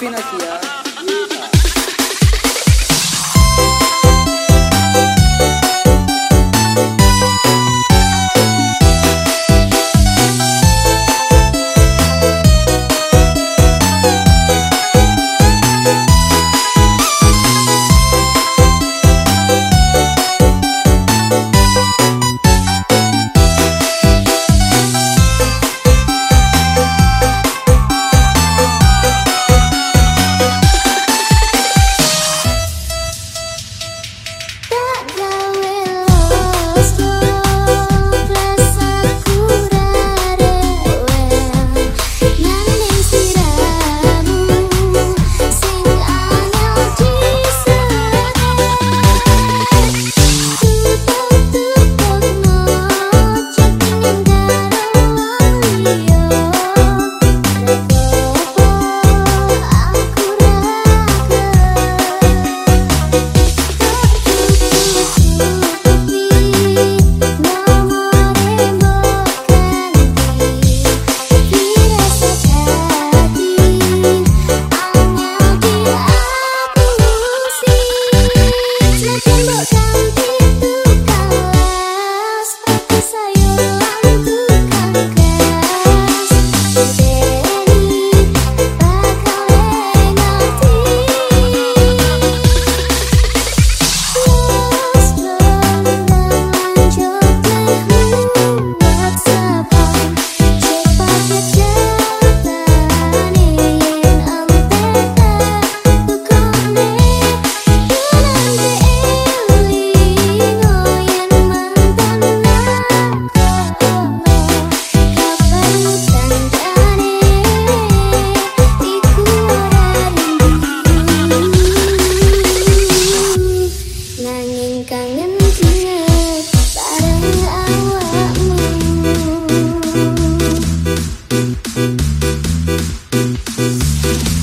Fina. Thank you.